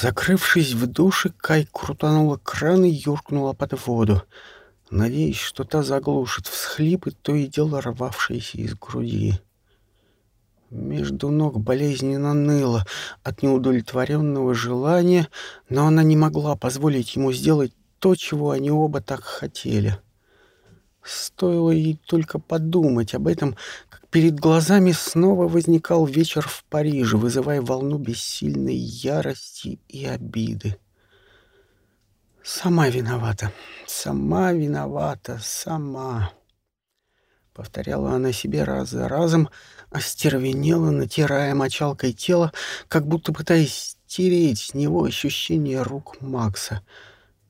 Закрывшись в душе, Кай крутанула кран и юркнула под воду, надеясь, что та заглушит всхлипы, то и дело рвавшиеся из груди. Между ног болезненно ныло от неудовлетворенного желания, но она не могла позволить ему сделать то, чего они оба так хотели. Стоило ей только подумать об этом, перед глазами снова возникал вечер в Париже, вызывая волну бессильной ярости и обиды. «Сама виновата, сама виновата, сама», — повторяла она себе раз за разом, остервенела, натирая мочалкой тело, как будто пытаясь стереть с него ощущение рук Макса.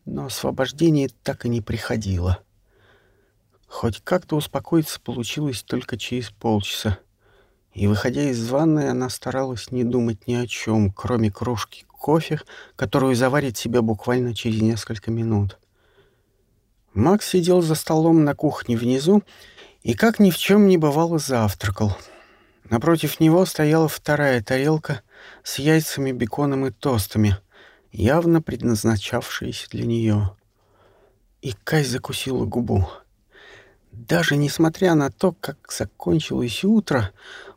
Но освобождение так и не приходило. Хоть как-то успокоиться получилось только через полчаса. И, выходя из ванной, она старалась не думать ни о чем, кроме кружки кофе, которую заварит себе буквально через несколько минут. Макс сидел за столом на кухне внизу и, как ни в чем не бывало, завтракал. Напротив него стояла вторая тарелка с яйцами, беконом и тостами, явно предназначавшаяся для нее. И Кай закусила губу. Даже несмотря на то, как закончилось утро,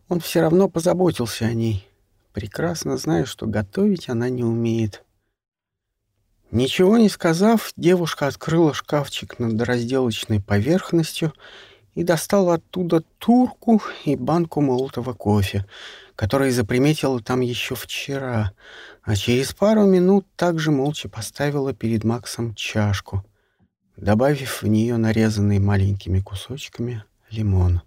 он все равно позаботился о ней, прекрасно зная, что готовить она не умеет. Ничего не сказав, девушка открыла шкафчик над разделочной поверхностью и достала оттуда турку и банку молотого кофе, который заприметила там еще вчера, а через пару минут также молча поставила перед Максом чашку — добавив в нее нарезанный маленькими кусочками лимон.